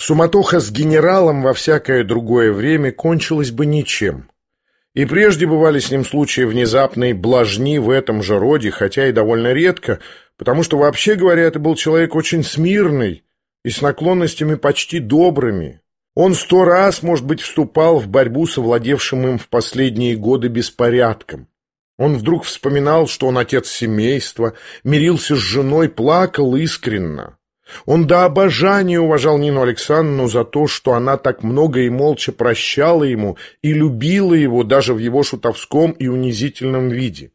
Суматоха с генералом во всякое другое время кончилась бы ничем. И прежде бывали с ним случаи внезапной блажни в этом же роде, хотя и довольно редко, потому что, вообще говоря, это был человек очень смирный и с наклонностями почти добрыми. Он сто раз, может быть, вступал в борьбу с овладевшим им в последние годы беспорядком. Он вдруг вспоминал, что он отец семейства, мирился с женой, плакал искренно. Он до обожания уважал Нину Александровну за то, что она так много и молча прощала ему и любила его даже в его шутовском и унизительном виде.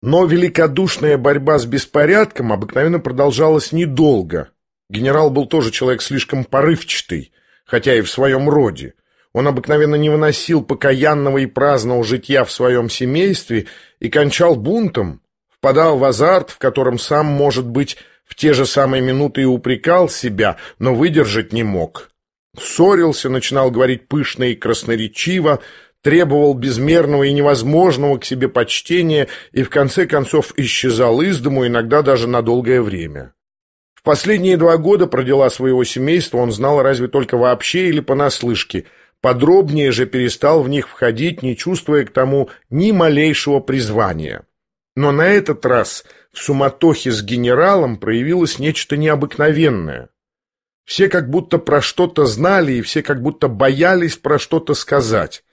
Но великодушная борьба с беспорядком обыкновенно продолжалась недолго. Генерал был тоже человек слишком порывчатый, хотя и в своем роде. Он обыкновенно не выносил покаянного и праздного житья в своем семействе и кончал бунтом, впадал в азарт, в котором сам, может быть, в те же самые минуты и упрекал себя, но выдержать не мог. Ссорился, начинал говорить пышно и красноречиво, требовал безмерного и невозможного к себе почтения и в конце концов исчезал из дому, иногда даже на долгое время. В последние два года про дела своего семейства он знал разве только вообще или понаслышке, подробнее же перестал в них входить, не чувствуя к тому ни малейшего призвания. Но на этот раз суматохе с генералом проявилось нечто необыкновенное. Все как будто про что-то знали, и все как будто боялись про что-то сказать.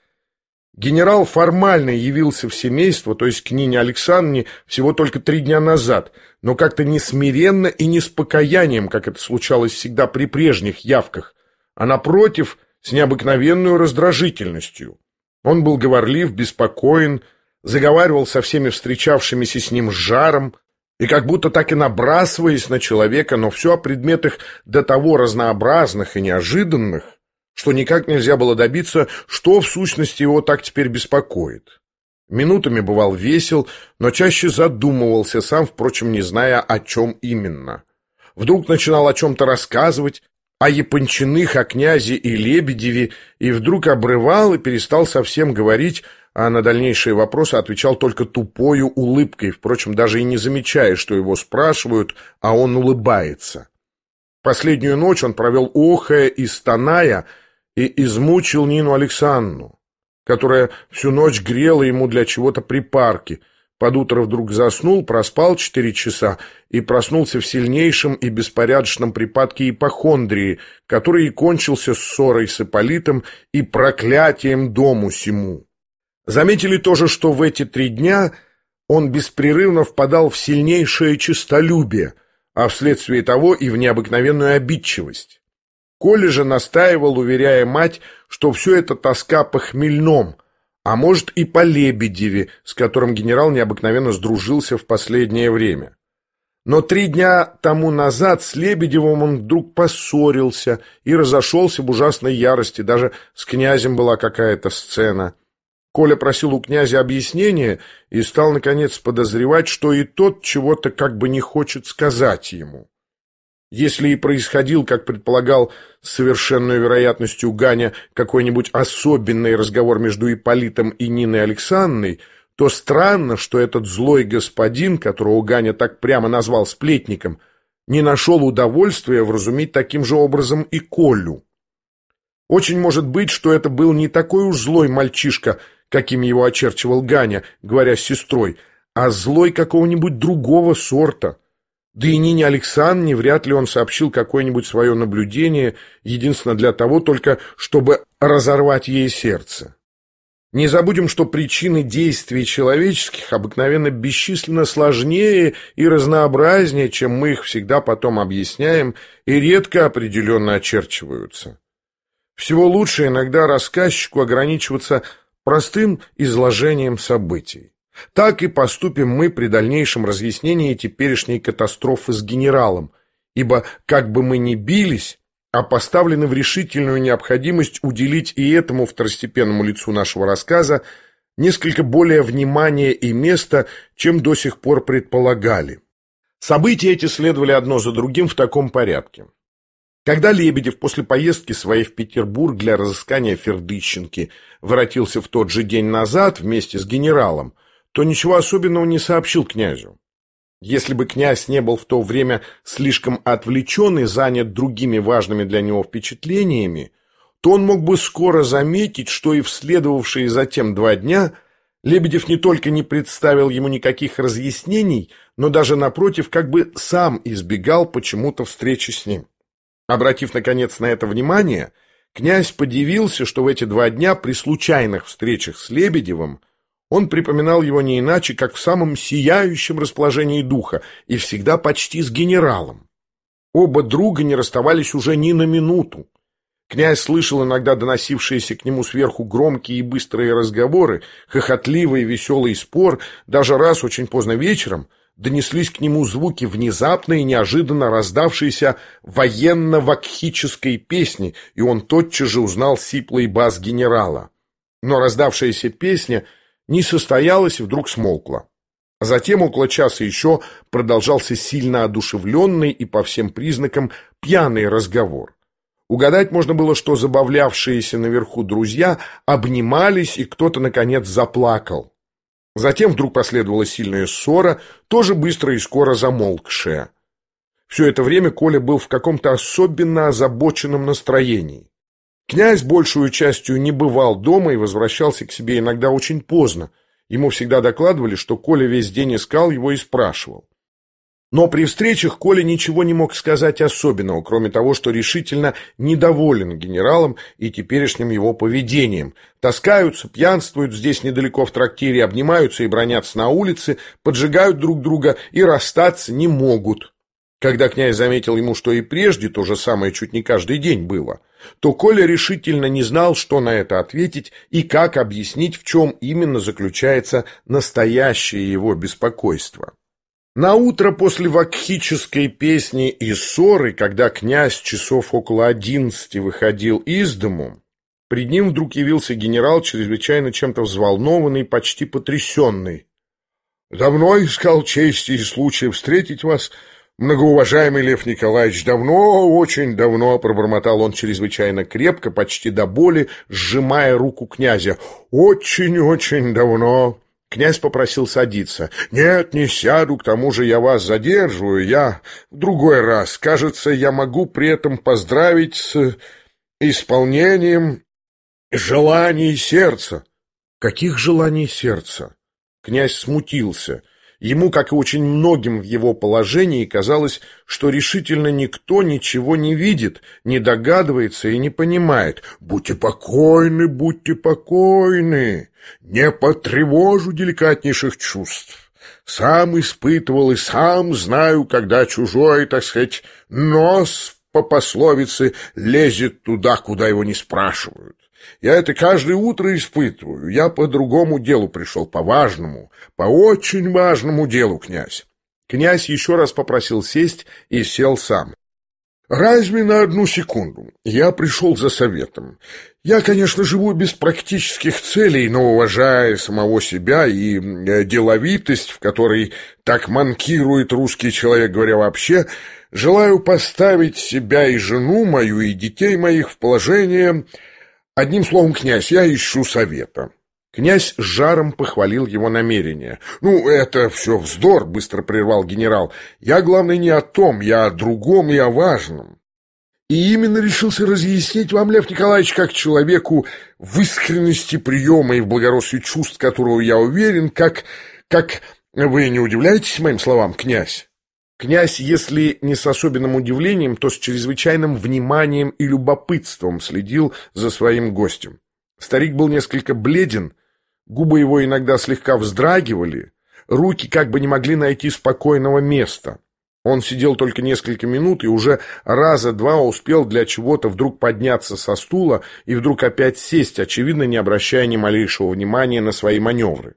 Генерал формально явился в семейство, то есть к Нине Александровне, всего только три дня назад, но как-то не смиренно и не с покаянием, как это случалось всегда при прежних явках, а напротив, с необыкновенной раздражительностью. Он был говорлив, беспокоен, заговаривал со всеми встречавшимися с ним с жаром, и как будто так и набрасываясь на человека, но все о предметах до того разнообразных и неожиданных, что никак нельзя было добиться, что в сущности его так теперь беспокоит. Минутами бывал весел, но чаще задумывался, сам, впрочем, не зная, о чем именно. Вдруг начинал о чем-то рассказывать, о Япончиных, о князе и Лебедеве, и вдруг обрывал и перестал совсем говорить, а на дальнейшие вопросы отвечал только тупою улыбкой, впрочем, даже и не замечая, что его спрашивают, а он улыбается. Последнюю ночь он провел охая и стоная, и измучил Нину Александровну, которая всю ночь грела ему для чего-то припарки. Под утро вдруг заснул, проспал четыре часа и проснулся в сильнейшем и беспорядочном припадке ипохондрии, который и кончился ссорой с Ипполитом и проклятием дому сему. Заметили тоже, что в эти три дня он беспрерывно впадал в сильнейшее честолюбие, а вследствие того и в необыкновенную обидчивость. Коля же настаивал, уверяя мать, что все это тоска по хмельном, а может и по Лебедеве, с которым генерал необыкновенно сдружился в последнее время. Но три дня тому назад с Лебедевым он вдруг поссорился и разошелся в ужасной ярости, даже с князем была какая-то сцена – Коля просил у князя объяснения и стал, наконец, подозревать, что и тот чего-то как бы не хочет сказать ему. Если и происходил, как предполагал с совершенной вероятностью Ганя, какой-нибудь особенный разговор между Ипполитом и Ниной Александровной, то странно, что этот злой господин, которого Ганя так прямо назвал сплетником, не нашел удовольствия вразумить таким же образом и Колю. Очень может быть, что это был не такой уж злой мальчишка – каким его очерчивал Ганя, говоря с сестрой, а злой какого-нибудь другого сорта. Да и Нине Александровне вряд ли он сообщил какое-нибудь свое наблюдение, единственно для того только, чтобы разорвать ей сердце. Не забудем, что причины действий человеческих обыкновенно бесчисленно сложнее и разнообразнее, чем мы их всегда потом объясняем и редко определенно очерчиваются. Всего лучше иногда рассказчику ограничиваться простым изложением событий. Так и поступим мы при дальнейшем разъяснении теперешней катастрофы с генералом, ибо, как бы мы ни бились, а поставлены в решительную необходимость уделить и этому второстепенному лицу нашего рассказа несколько более внимания и места, чем до сих пор предполагали. События эти следовали одно за другим в таком порядке. Когда Лебедев после поездки своей в Петербург для разыскания Фердыщенки воротился в тот же день назад вместе с генералом, то ничего особенного не сообщил князю. Если бы князь не был в то время слишком отвлечен и занят другими важными для него впечатлениями, то он мог бы скоро заметить, что и в следовавшие затем два дня Лебедев не только не представил ему никаких разъяснений, но даже, напротив, как бы сам избегал почему-то встречи с ним. Обратив, наконец, на это внимание, князь подивился, что в эти два дня при случайных встречах с Лебедевым он припоминал его не иначе, как в самом сияющем расположении духа и всегда почти с генералом. Оба друга не расставались уже ни на минуту. Князь слышал иногда доносившиеся к нему сверху громкие и быстрые разговоры, хохотливый и веселый спор, даже раз очень поздно вечером донеслись к нему звуки внезапной и неожиданно раздавшейся военно-вакхической песни, и он тотчас же узнал сиплый бас генерала. Но раздавшаяся песня не состоялась и вдруг смолкла. Затем около часа еще продолжался сильно одушевленный и по всем признакам пьяный разговор. Угадать можно было, что забавлявшиеся наверху друзья обнимались, и кто-то, наконец, заплакал. Затем вдруг последовала сильная ссора, тоже быстро и скоро замолкшая. Все это время Коля был в каком-то особенно озабоченном настроении. Князь большую частью не бывал дома и возвращался к себе иногда очень поздно. Ему всегда докладывали, что Коля весь день искал его и спрашивал. Но при встречах Коля ничего не мог сказать особенного, кроме того, что решительно недоволен генералом и теперешним его поведением. Таскаются, пьянствуют здесь недалеко в трактире, обнимаются и бронятся на улице, поджигают друг друга и расстаться не могут. Когда князь заметил ему, что и прежде то же самое чуть не каждый день было, то Коля решительно не знал, что на это ответить и как объяснить, в чем именно заключается настоящее его беспокойство. На утро после вакхической песни и ссоры, когда князь часов около одиннадцати выходил из дому, пред ним вдруг явился генерал, чрезвычайно чем-то взволнованный, почти потрясенный. «Давно искал чести и случая встретить вас, многоуважаемый Лев Николаевич, давно, очень давно», пробормотал он чрезвычайно крепко, почти до боли, сжимая руку князя. «Очень-очень давно». Князь попросил садиться. «Нет, не сяду, к тому же я вас задерживаю. Я в другой раз. Кажется, я могу при этом поздравить с исполнением желаний сердца». «Каких желаний сердца?» Князь смутился. Ему, как и очень многим в его положении, казалось, что решительно никто ничего не видит, не догадывается и не понимает. «Будьте покойны, будьте покойны, не потревожу деликатнейших чувств. Сам испытывал и сам знаю, когда чужой, так сказать, нос по пословице лезет туда, куда его не спрашивают. Я это каждое утро испытываю. Я по другому делу пришел, по важному, по очень важному делу, князь. Князь еще раз попросил сесть и сел сам. Разве на одну секунду. Я пришел за советом. Я, конечно, живу без практических целей, но, уважая самого себя и э, деловитость, в которой так манкирует русский человек, говоря вообще, желаю поставить себя и жену мою, и детей моих в положение Одним словом, князь, я ищу совета. Князь с жаром похвалил его намерение. «Ну, это все вздор», — быстро прервал генерал. «Я, главное, не о том, я о другом и о важном. И именно решился разъяснить вам, Лев Николаевич, как человеку в искренности приема и в благородстве чувств, которого я уверен, как... как... Вы не удивляетесь моим словам, князь?» Князь, если не с особенным удивлением, то с чрезвычайным вниманием и любопытством следил за своим гостем. Старик был несколько бледен, губы его иногда слегка вздрагивали, руки как бы не могли найти спокойного места. Он сидел только несколько минут и уже раза два успел для чего-то вдруг подняться со стула и вдруг опять сесть, очевидно, не обращая ни малейшего внимания на свои маневры.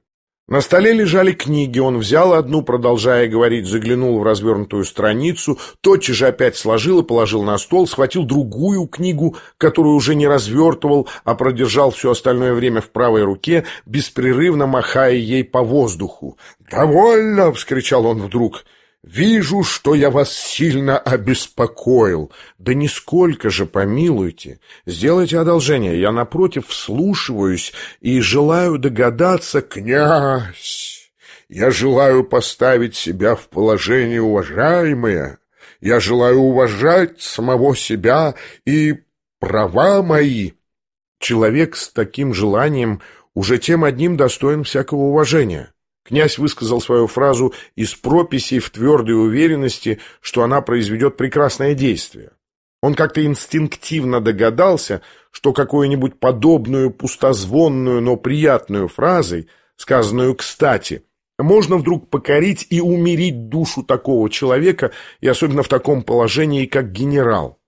На столе лежали книги, он взял одну, продолжая говорить, заглянул в развернутую страницу, тотчас же опять сложил и положил на стол, схватил другую книгу, которую уже не развертывал, а продержал все остальное время в правой руке, беспрерывно махая ей по воздуху. «Довольно!» — вскричал он вдруг. Вижу, что я вас сильно обеспокоил. Да нисколько же, помилуйте. Сделайте одолжение. Я, напротив, вслушиваюсь и желаю догадаться, князь. Я желаю поставить себя в положение уважаемое. Я желаю уважать самого себя и права мои. Человек с таким желанием уже тем одним достоин всякого уважения. Князь высказал свою фразу из прописей в твердой уверенности, что она произведет прекрасное действие. Он как-то инстинктивно догадался, что какую-нибудь подобную пустозвонную, но приятную фразой, сказанную кстати, можно вдруг покорить и умерить душу такого человека, и особенно в таком положении, как генерал.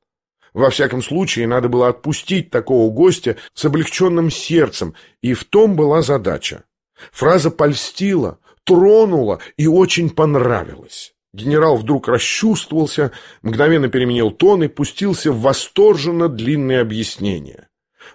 Во всяком случае, надо было отпустить такого гостя с облегченным сердцем, и в том была задача. Фраза польстила, тронула и очень понравилась. Генерал вдруг расчувствовался, мгновенно переменил тон и пустился в восторженно длинные объяснения.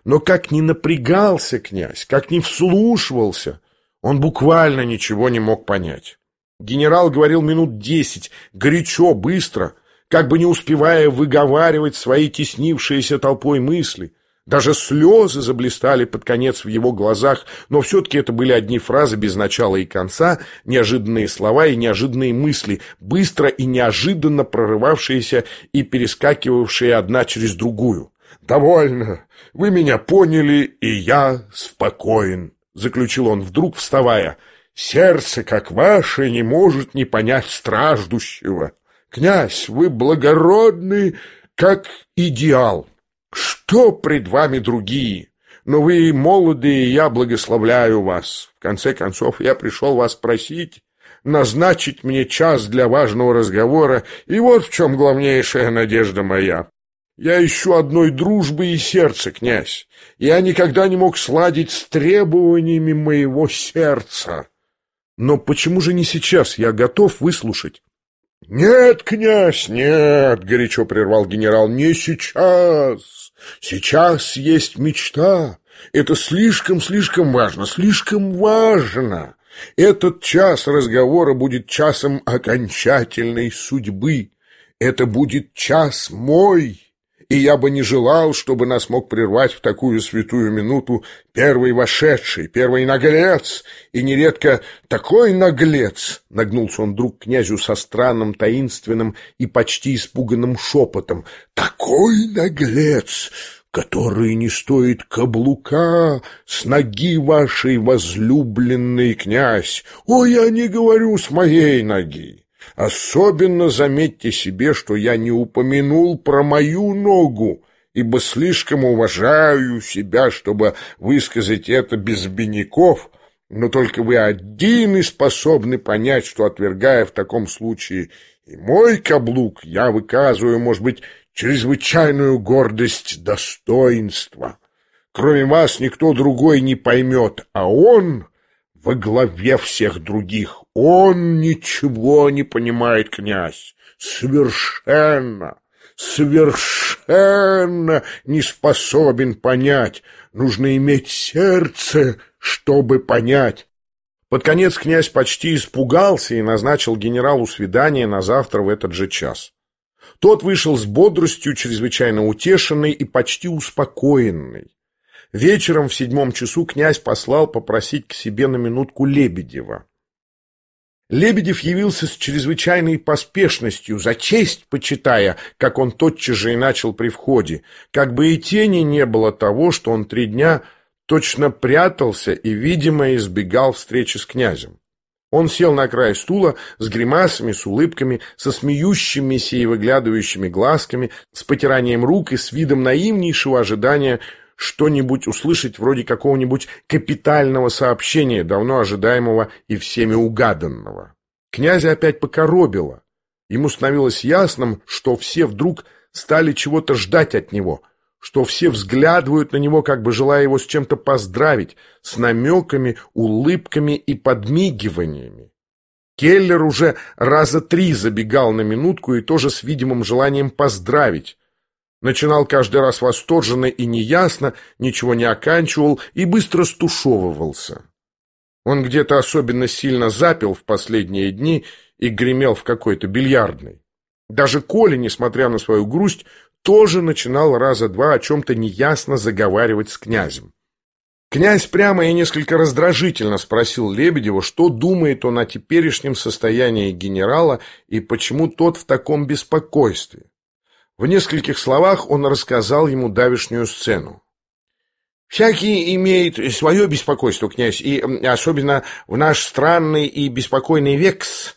Но как ни напрягался князь, как ни вслушивался, он буквально ничего не мог понять. Генерал говорил минут десять, горячо, быстро, как бы не успевая выговаривать свои теснившиеся толпой мысли. Даже слезы заблистали под конец в его глазах, но все-таки это были одни фразы без начала и конца, неожиданные слова и неожиданные мысли, быстро и неожиданно прорывавшиеся и перескакивавшие одна через другую. «Довольно. Вы меня поняли, и я спокоен», — заключил он вдруг, вставая. «Сердце, как ваше, не может не понять страждущего. Князь, вы благородный, как идеал». Что пред вами другие? Но вы молоды, и я благословляю вас. В конце концов, я пришел вас просить, назначить мне час для важного разговора, и вот в чем главнейшая надежда моя. Я ищу одной дружбы и сердца, князь. Я никогда не мог сладить с требованиями моего сердца. Но почему же не сейчас? Я готов выслушать. «Нет, князь, нет!» — горячо прервал генерал. «Не сейчас! Сейчас есть мечта. Это слишком-слишком важно, слишком важно. Этот час разговора будет часом окончательной судьбы. Это будет час мой» и я бы не желал, чтобы нас мог прервать в такую святую минуту первый вошедший, первый наглец, и нередко такой наглец, нагнулся он вдруг князю со странным, таинственным и почти испуганным шепотом, такой наглец, который не стоит каблука с ноги вашей возлюбленной князь. О, я не говорю с моей ноги. Особенно заметьте себе, что я не упомянул про мою ногу, ибо слишком уважаю себя, чтобы высказать это без обиняков, но только вы один и способны понять, что, отвергая в таком случае и мой каблук, я выказываю, может быть, чрезвычайную гордость достоинства. Кроме вас никто другой не поймет, а он во главе всех других. Он ничего не понимает, князь, совершенно, совершенно не способен понять. Нужно иметь сердце, чтобы понять. Под конец князь почти испугался и назначил генералу свидание на завтра в этот же час. Тот вышел с бодростью, чрезвычайно утешенный и почти успокоенный. Вечером в седьмом часу князь послал попросить к себе на минутку Лебедева. Лебедев явился с чрезвычайной поспешностью, за честь почитая, как он тотчас же и начал при входе, как бы и тени не было того, что он три дня точно прятался и, видимо, избегал встречи с князем. Он сел на край стула с гримасами, с улыбками, со смеющимися и выглядывающими глазками, с потиранием рук и с видом наивнейшего ожидания что-нибудь услышать вроде какого-нибудь капитального сообщения, давно ожидаемого и всеми угаданного. Князя опять покоробило. Ему становилось ясным, что все вдруг стали чего-то ждать от него, что все взглядывают на него, как бы желая его с чем-то поздравить, с намеками, улыбками и подмигиваниями. Келлер уже раза три забегал на минутку и тоже с видимым желанием поздравить, Начинал каждый раз восторженно и неясно, ничего не оканчивал и быстро стушевывался. Он где-то особенно сильно запил в последние дни и гремел в какой-то бильярдной. Даже Коля, несмотря на свою грусть, тоже начинал раза два о чем-то неясно заговаривать с князем. Князь прямо и несколько раздражительно спросил Лебедева, что думает он о теперешнем состоянии генерала и почему тот в таком беспокойстве. В нескольких словах он рассказал ему давешнюю сцену. «Всякий имеет свое беспокойство, князь, и особенно в наш странный и беспокойный векс,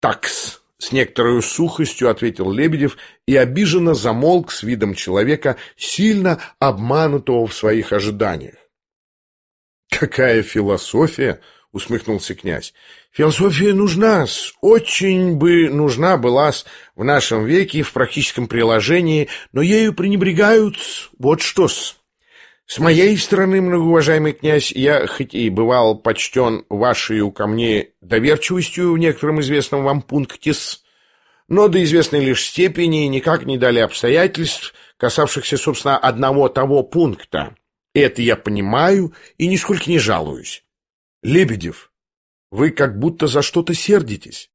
такс». С некоторой сухостью ответил Лебедев и обиженно замолк с видом человека, сильно обманутого в своих ожиданиях. «Какая философия!» — усмехнулся князь. «Философия нужна, очень бы нужна была в нашем веке в практическом приложении, но ею пренебрегают вот что-с. С моей стороны, многоуважаемый князь, я хоть и бывал почтен вашей ко мне доверчивостью в некотором известном вам пункте, но до известной лишь степени никак не дали обстоятельств, касавшихся, собственно, одного того пункта. Это я понимаю и нисколько не жалуюсь. Лебедев, вы как будто за что-то сердитесь.